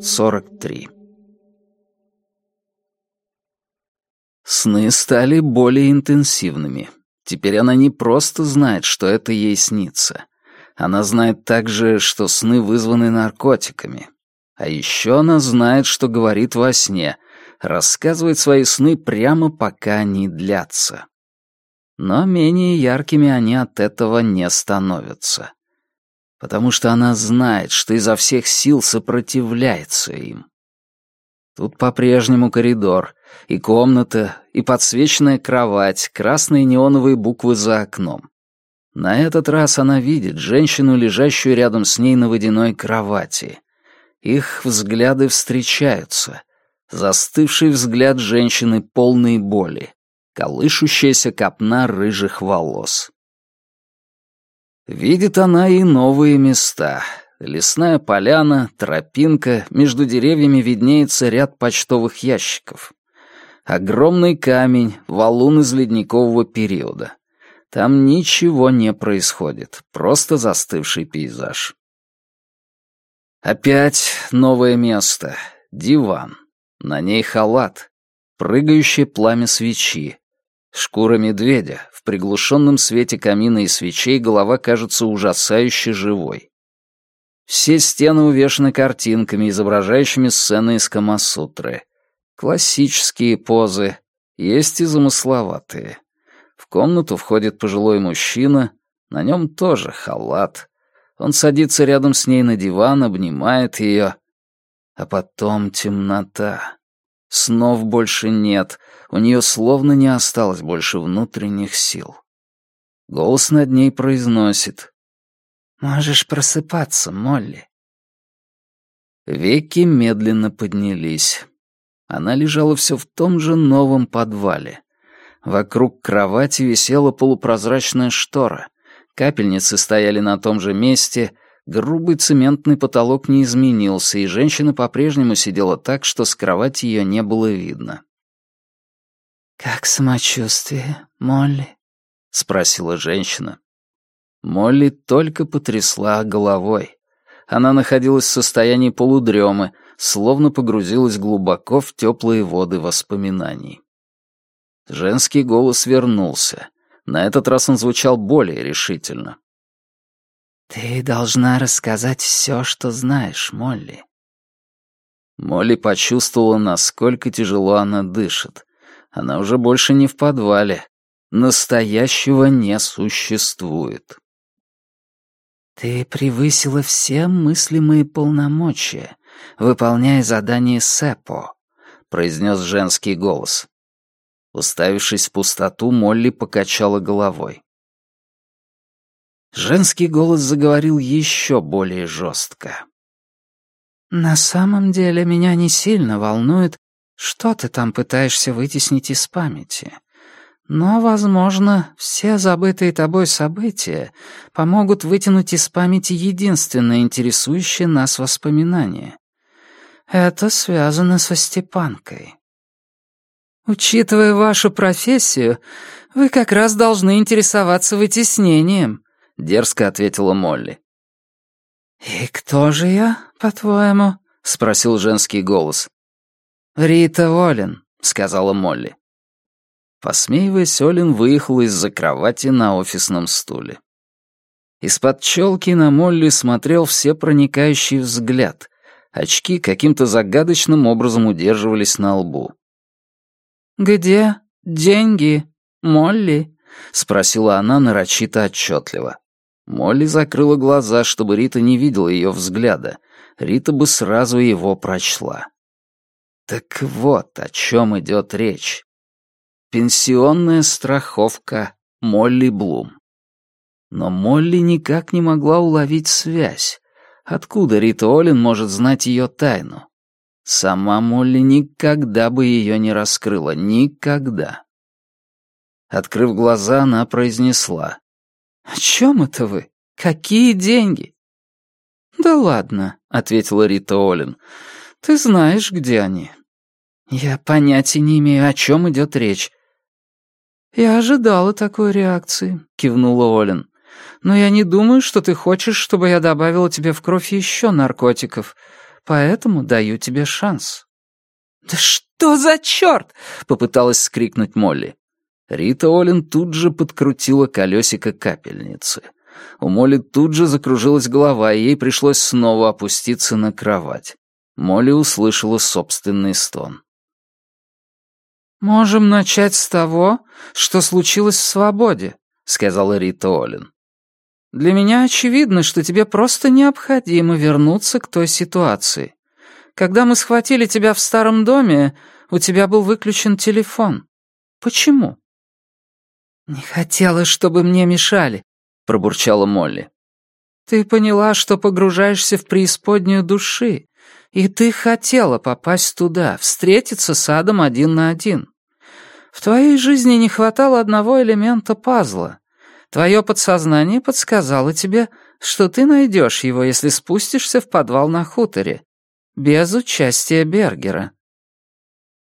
Сорок три. Сны стали более интенсивными. Теперь она не просто знает, что это ей снится. Она знает также, что сны вызваны наркотиками. А еще она знает, что говорит во сне, рассказывает свои сны прямо пока они длятся. Но менее яркими они от этого не становятся. Потому что она знает, что изо всех сил сопротивляется им. Тут по-прежнему коридор, и комната, и подсвеченная кровать, красные неоновые буквы за окном. На этот раз она видит женщину, лежащую рядом с ней на водяной кровати. Их взгляды встречаются. Застывший взгляд женщины полной боли. Колышущаяся копна рыжих волос. Видит она и новые места. Лесная поляна, тропинка, между деревьями виднеется ряд почтовых ящиков. Огромный камень, валун из ледникового периода. Там ничего не происходит, просто застывший пейзаж. Опять новое место. Диван. На ней халат. Прыгающее пламя свечи. Шкура медведя. В приглушенном свете камина и свечей голова кажется ужасающе живой. Все стены увешаны картинками, изображающими сцены из Камасутры. Классические позы, есть и замысловатые. В комнату входит пожилой мужчина, на нем тоже халат. Он садится рядом с ней на диван, обнимает ее. А потом темнота. Снов больше нет, у нее словно не осталось больше внутренних сил. Голос над ней произносит. «Можешь просыпаться, Молли». Веки медленно поднялись. Она лежала все в том же новом подвале. Вокруг кровати висела полупрозрачная штора. Капельницы стояли на том же месте, грубый цементный потолок не изменился, и женщина по-прежнему сидела так, что с кровати ее не было видно. «Как самочувствие, Молли?» — спросила женщина. Молли только потрясла головой. Она находилась в состоянии полудремы, словно погрузилась глубоко в теплые воды воспоминаний. Женский голос вернулся. На этот раз он звучал более решительно. «Ты должна рассказать все, что знаешь, Молли». Молли почувствовала, насколько тяжело она дышит. Она уже больше не в подвале. Настоящего не существует. «Ты превысила все мыслимые полномочия, выполняя задание СЭПО», — произнес женский голос. Уставившись в пустоту, Молли покачала головой. Женский голос заговорил еще более жестко. «На самом деле меня не сильно волнует, что ты там пытаешься вытеснить из памяти. Но, возможно, все забытые тобой события помогут вытянуть из памяти единственное интересующее нас воспоминание. Это связано со Степанкой. «Учитывая вашу профессию, вы как раз должны интересоваться вытеснением», — дерзко ответила Молли. «И кто же я, по-твоему?» — спросил женский голос. «Рита Олин», — сказала Молли. Посмеиваясь, Олин выехала из-за кровати на офисном стуле. Из-под челки на Молли смотрел всепроникающий взгляд. Очки каким-то загадочным образом удерживались на лбу. «Где деньги, Молли?» — спросила она нарочито отчетливо. Молли закрыла глаза, чтобы Рита не видела ее взгляда. Рита бы сразу его прочла. Так вот, о чем идет речь. Пенсионная страховка Молли Блум. Но Молли никак не могла уловить связь. Откуда Рита Олин может знать ее тайну? Сама Молли никогда бы ее не раскрыла. Никогда. Открыв глаза, она произнесла. «О чем это вы? Какие деньги?» «Да ладно», — ответила Рита Олин. «Ты знаешь, где они». «Я понятия не имею, о чем идет речь». «Я ожидала такой реакции», — кивнула Олин. «Но я не думаю, что ты хочешь, чтобы я добавила тебе в кровь еще наркотиков, поэтому даю тебе шанс». «Да что за черт?» — попыталась скрикнуть Молли. Рита Олин тут же подкрутила колесико капельницы. У Молли тут же закружилась голова, и ей пришлось снова опуститься на кровать. Молли услышала собственный стон. «Можем начать с того, что случилось в свободе», — сказала Рита Олин. «Для меня очевидно, что тебе просто необходимо вернуться к той ситуации. Когда мы схватили тебя в старом доме, у тебя был выключен телефон. Почему?» «Не хотела, чтобы мне мешали», — пробурчала Молли. «Ты поняла, что погружаешься в преисподнюю души, и ты хотела попасть туда, встретиться с адом один на один. В твоей жизни не хватало одного элемента пазла. Твое подсознание подсказало тебе, что ты найдешь его, если спустишься в подвал на хуторе, без участия Бергера».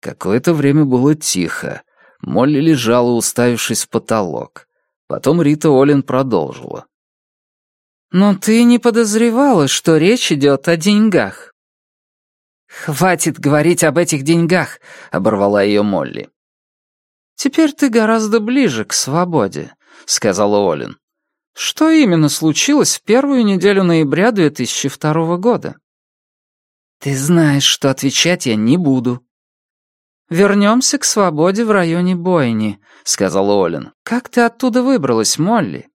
Какое-то время было тихо. Молли лежала, уставившись в потолок. Потом Рита Олин продолжила. «Но ты не подозревала, что речь идет о деньгах?» «Хватит говорить об этих деньгах», — оборвала ее Молли. «Теперь ты гораздо ближе к свободе», — сказала Олин. «Что именно случилось в первую неделю ноября 2002 года?» «Ты знаешь, что отвечать я не буду», «Вернемся к свободе в районе бойни», — сказал Олин. «Как ты оттуда выбралась, Молли?»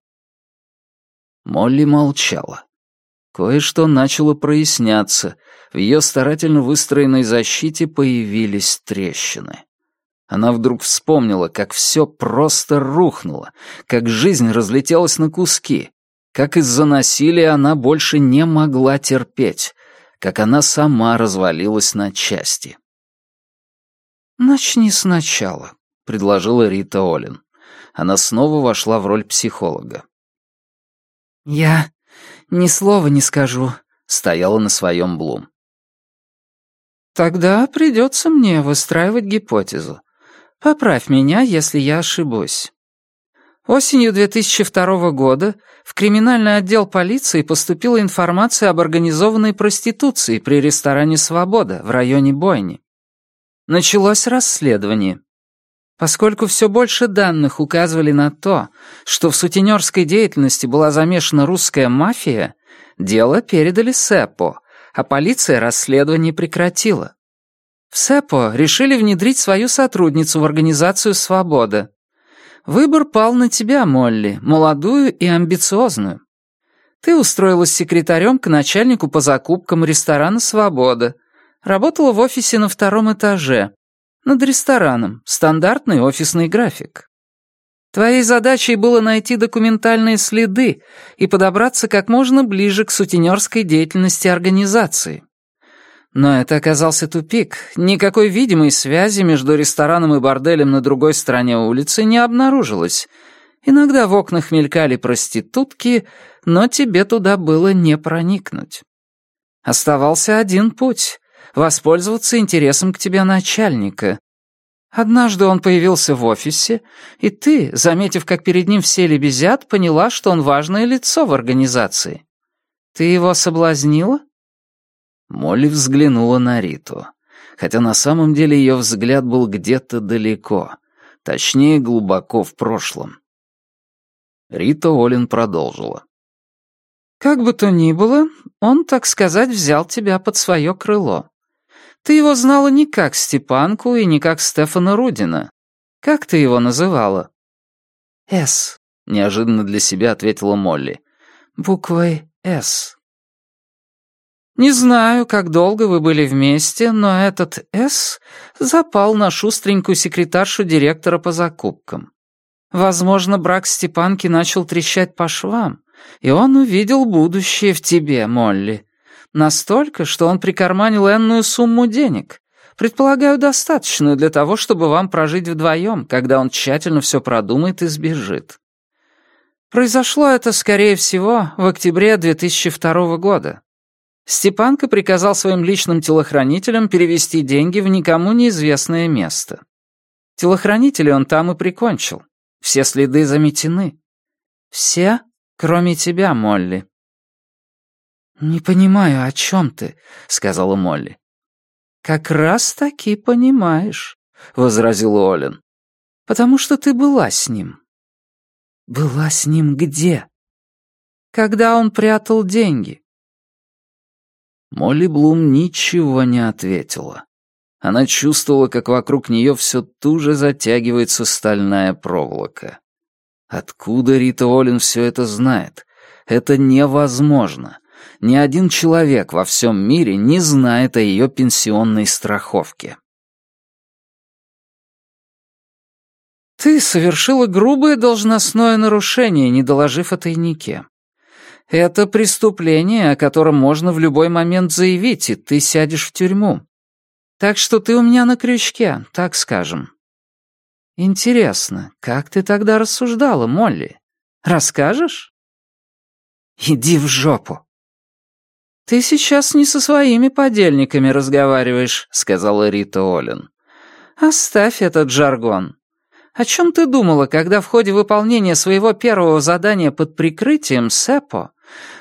Молли молчала. Кое-что начало проясняться. В ее старательно выстроенной защите появились трещины. Она вдруг вспомнила, как все просто рухнуло, как жизнь разлетелась на куски, как из-за насилия она больше не могла терпеть, как она сама развалилась на части. «Начни сначала», — предложила Рита Олин. Она снова вошла в роль психолога. «Я ни слова не скажу», — стояла на своем Блум. «Тогда придется мне выстраивать гипотезу. Поправь меня, если я ошибусь». Осенью 2002 года в криминальный отдел полиции поступила информация об организованной проституции при ресторане «Свобода» в районе Бойни. Началось расследование. Поскольку все больше данных указывали на то, что в сутенерской деятельности была замешана русская мафия, дело передали СЭПО, а полиция расследование прекратила. В СЭПО решили внедрить свою сотрудницу в организацию «Свобода». Выбор пал на тебя, Молли, молодую и амбициозную. Ты устроилась секретарем к начальнику по закупкам ресторана «Свобода», Работала в офисе на втором этаже, над рестораном, стандартный офисный график. Твоей задачей было найти документальные следы и подобраться как можно ближе к сутенерской деятельности организации. Но это оказался тупик. Никакой видимой связи между рестораном и борделем на другой стороне улицы не обнаружилось. Иногда в окнах мелькали проститутки, но тебе туда было не проникнуть. Оставался один путь воспользоваться интересом к тебе начальника. Однажды он появился в офисе, и ты, заметив, как перед ним все лебезят, поняла, что он важное лицо в организации. Ты его соблазнила?» Молли взглянула на Риту, хотя на самом деле ее взгляд был где-то далеко, точнее, глубоко в прошлом. Рита Олин продолжила. «Как бы то ни было, он, так сказать, взял тебя под свое крыло. Ты его знала не как Степанку и не как Стефана Рудина. Как ты его называла?» «С», — неожиданно для себя ответила Молли. «Буквой «С». Не знаю, как долго вы были вместе, но этот «С» запал на шустренькую секретаршу директора по закупкам. Возможно, брак Степанки начал трещать по швам, и он увидел будущее в тебе, Молли. Настолько, что он прикарманил энную сумму денег. Предполагаю, достаточную для того, чтобы вам прожить вдвоем, когда он тщательно все продумает и сбежит. Произошло это, скорее всего, в октябре 2002 года. Степанка приказал своим личным телохранителям перевести деньги в никому неизвестное место. Телохранителей он там и прикончил. Все следы заметены. Все, кроме тебя, Молли». «Не понимаю, о чем ты», — сказала Молли. «Как раз таки понимаешь», — возразил Олин. «Потому что ты была с ним». «Была с ним где?» «Когда он прятал деньги». Молли Блум ничего не ответила. Она чувствовала, как вокруг нее все туже затягивается стальная проволока. Откуда Рита Олин все это знает? Это невозможно. Ни один человек во всем мире не знает о ее пенсионной страховке. «Ты совершила грубое должностное нарушение, не доложив о тайнике. Это преступление, о котором можно в любой момент заявить, и ты сядешь в тюрьму. Так что ты у меня на крючке, так скажем. Интересно, как ты тогда рассуждала, Молли? Расскажешь? Иди в жопу. «Ты сейчас не со своими подельниками разговариваешь», — сказала Рита Олин. «Оставь этот жаргон. О чем ты думала, когда в ходе выполнения своего первого задания под прикрытием СЭПО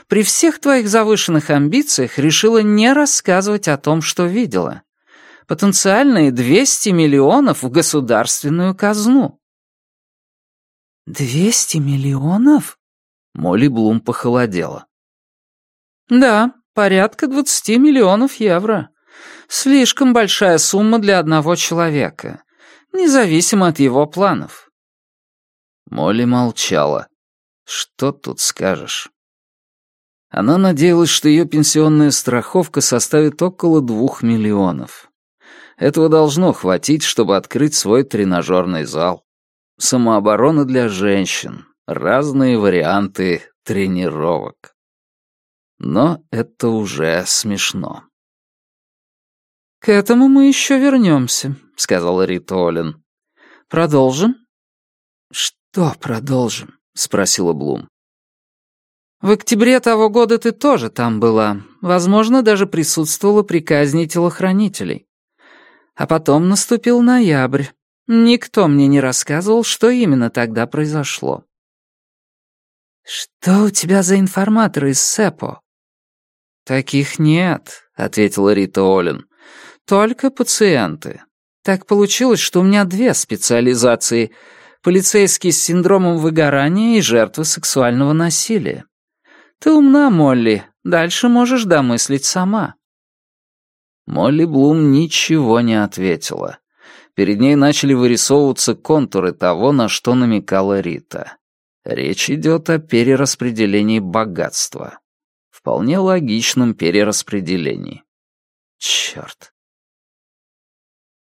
при всех твоих завышенных амбициях решила не рассказывать о том, что видела? Потенциальные 200 миллионов в государственную казну». «Двести миллионов?» Молли Блум похолодела. «Да, Порядка 20 миллионов евро. Слишком большая сумма для одного человека, независимо от его планов. Молли молчала. Что тут скажешь? Она надеялась, что ее пенсионная страховка составит около двух миллионов. Этого должно хватить, чтобы открыть свой тренажерный зал. Самооборона для женщин. Разные варианты тренировок. Но это уже смешно. «К этому мы еще вернемся», — сказала Рита Олин. «Продолжим?» «Что продолжим?» — спросила Блум. «В октябре того года ты тоже там была. Возможно, даже присутствовала при казни телохранителей. А потом наступил ноябрь. Никто мне не рассказывал, что именно тогда произошло». «Что у тебя за информаторы из СЭПО?» «Таких нет», — ответила Рита Олин. «Только пациенты. Так получилось, что у меня две специализации — полицейский с синдромом выгорания и жертвы сексуального насилия. Ты умна, Молли, дальше можешь домыслить сама». Молли Блум ничего не ответила. Перед ней начали вырисовываться контуры того, на что намекала Рита. Речь идет о перераспределении богатства вполне логичном перераспределении. Черт.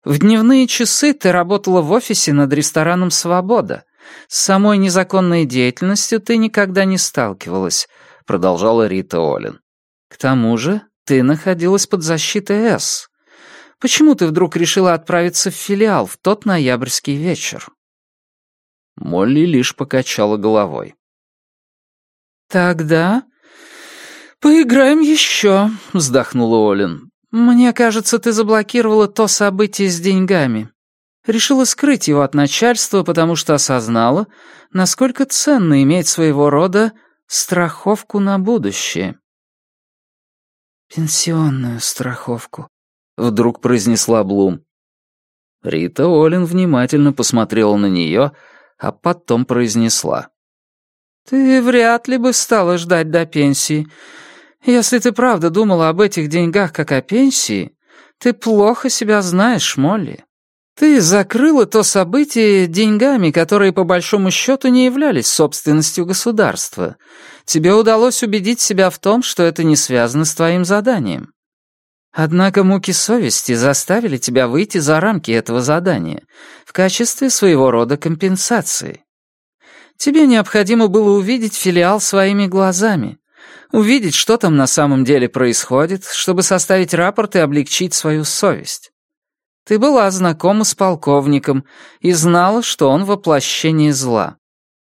В дневные часы ты работала в офисе над рестораном «Свобода». С самой незаконной деятельностью ты никогда не сталкивалась, продолжала Рита Олин. К тому же ты находилась под защитой С. Почему ты вдруг решила отправиться в филиал в тот ноябрьский вечер? Молли лишь покачала головой. Тогда «Поиграем еще», — вздохнула Олин. «Мне кажется, ты заблокировала то событие с деньгами. Решила скрыть его от начальства, потому что осознала, насколько ценно иметь своего рода страховку на будущее». «Пенсионную страховку», — вдруг произнесла Блум. Рита Олин внимательно посмотрела на нее, а потом произнесла. «Ты вряд ли бы стала ждать до пенсии. Если ты правда думала об этих деньгах как о пенсии, ты плохо себя знаешь, Молли. Ты закрыла то событие деньгами, которые по большому счету не являлись собственностью государства. Тебе удалось убедить себя в том, что это не связано с твоим заданием. Однако муки совести заставили тебя выйти за рамки этого задания в качестве своего рода компенсации. Тебе необходимо было увидеть филиал своими глазами, увидеть, что там на самом деле происходит, чтобы составить рапорт и облегчить свою совесть. Ты была знакома с полковником и знала, что он воплощение зла.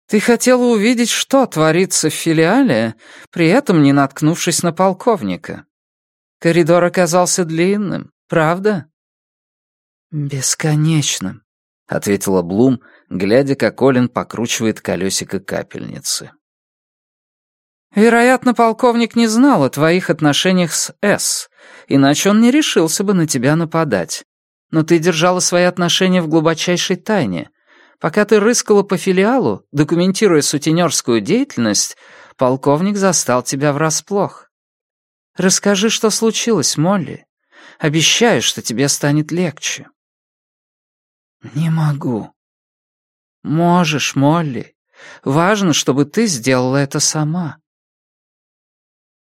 Ты хотела увидеть, что творится в филиале, при этом не наткнувшись на полковника. Коридор оказался длинным, правда? Бесконечным, ответила Блум, глядя, как Олин покручивает колесико капельницы. Вероятно, полковник не знал о твоих отношениях с С, иначе он не решился бы на тебя нападать. Но ты держала свои отношения в глубочайшей тайне. Пока ты рыскала по филиалу, документируя сутенерскую деятельность, полковник застал тебя врасплох. Расскажи, что случилось, Молли. Обещаю, что тебе станет легче. Не могу. Можешь, Молли. Важно, чтобы ты сделала это сама.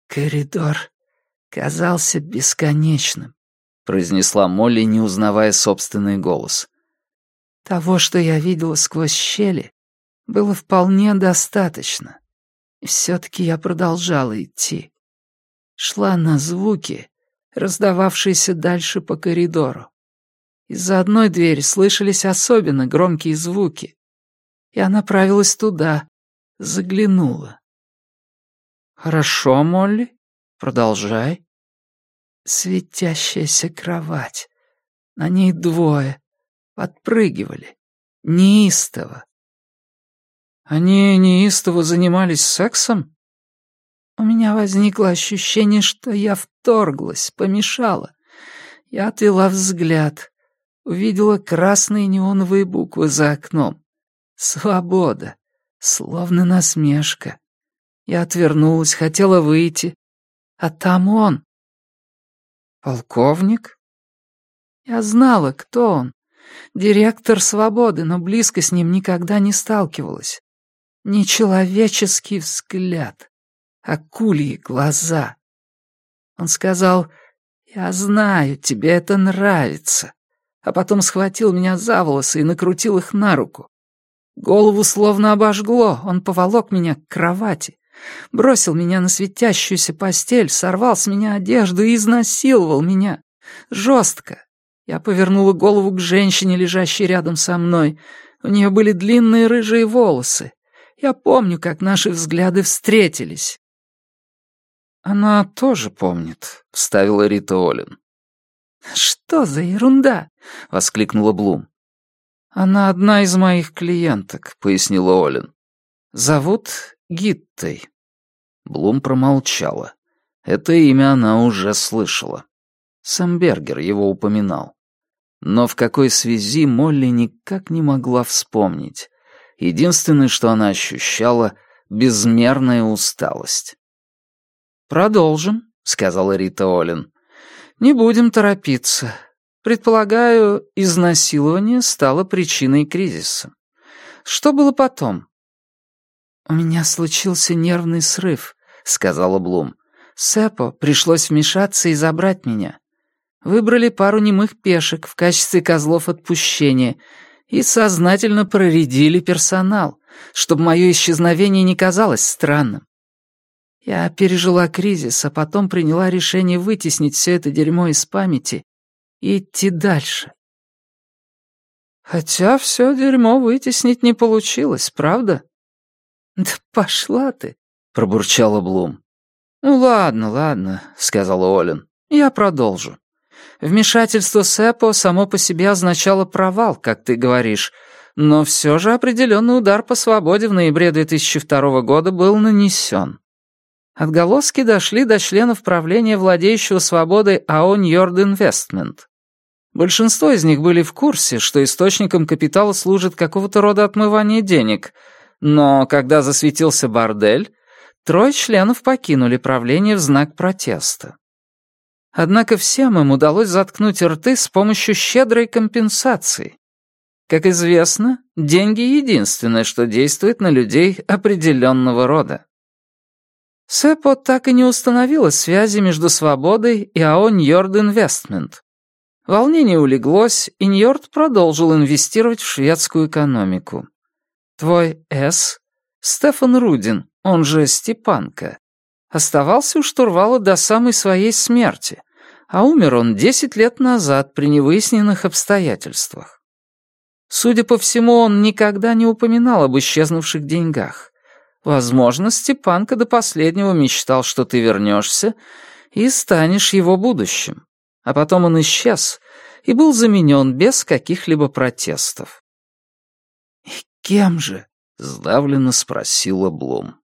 Коридор казался бесконечным, произнесла Молли, не узнавая собственный голос. Того, что я видела сквозь щели, было вполне достаточно. И все-таки я продолжала идти. Шла на звуки, раздававшиеся дальше по коридору. Из-за одной двери слышались особенно громкие звуки. Я направилась туда, заглянула. «Хорошо, Молли, продолжай». Светящаяся кровать. На ней двое. Подпрыгивали. Неистово. Они неистово занимались сексом? У меня возникло ощущение, что я вторглась, помешала. Я отвела взгляд. Увидела красные неоновые буквы за окном. Свобода. Словно насмешка. Я отвернулась, хотела выйти. А там он. Полковник? Я знала, кто он. Директор свободы, но близко с ним никогда не сталкивалась. Нечеловеческий взгляд. Акульи глаза. Он сказал, «Я знаю, тебе это нравится». А потом схватил меня за волосы и накрутил их на руку. Голову словно обожгло, он поволок меня к кровати. Бросил меня на светящуюся постель, сорвал с меня одежду и изнасиловал меня. Жестко. Я повернула голову к женщине, лежащей рядом со мной. У нее были длинные рыжие волосы. Я помню, как наши взгляды встретились. «Она тоже помнит», — вставила Рита Олин. «Что за ерунда?» — воскликнула Блум. «Она одна из моих клиенток», — пояснила Олин. «Зовут Гиттой». Блум промолчала. Это имя она уже слышала. Самбергер его упоминал. Но в какой связи Молли никак не могла вспомнить. Единственное, что она ощущала — безмерная усталость. «Продолжим», — сказала Рита Олин. «Не будем торопиться. Предполагаю, изнасилование стало причиной кризиса. Что было потом?» «У меня случился нервный срыв», — сказала Блум. «Сэпо пришлось вмешаться и забрать меня. Выбрали пару немых пешек в качестве козлов отпущения и сознательно проредили персонал, чтобы мое исчезновение не казалось странным. Я пережила кризис, а потом приняла решение вытеснить все это дерьмо из памяти и идти дальше. Хотя все дерьмо вытеснить не получилось, правда? «Да пошла ты!» — пробурчала Блум. «Ну ладно, ладно», — сказала Олин. «Я продолжу. Вмешательство Сэпо само по себе означало провал, как ты говоришь, но все же определенный удар по свободе в ноябре 2002 года был нанесен. Отголоски дошли до членов правления владеющего свободой АО «Ньорд Инвестмент». Большинство из них были в курсе, что источником капитала служит какого-то рода отмывание денег — но когда засветился бордель, трое членов покинули правление в знак протеста. Однако всем им удалось заткнуть рты с помощью щедрой компенсации. Как известно, деньги — единственное, что действует на людей определенного рода. Сэпо так и не установила связи между свободой и АО «Ньорд Инвестмент». Волнение улеглось, и Ньорд продолжил инвестировать в шведскую экономику. Твой С, Стефан Рудин, он же Степанка, оставался у штурвала до самой своей смерти, а умер он десять лет назад при невыясненных обстоятельствах. Судя по всему, он никогда не упоминал об исчезнувших деньгах. Возможно, Степанка до последнего мечтал, что ты вернешься и станешь его будущим. А потом он исчез и был заменен без каких-либо протестов. Кем же?» — сдавленно спросила Блум.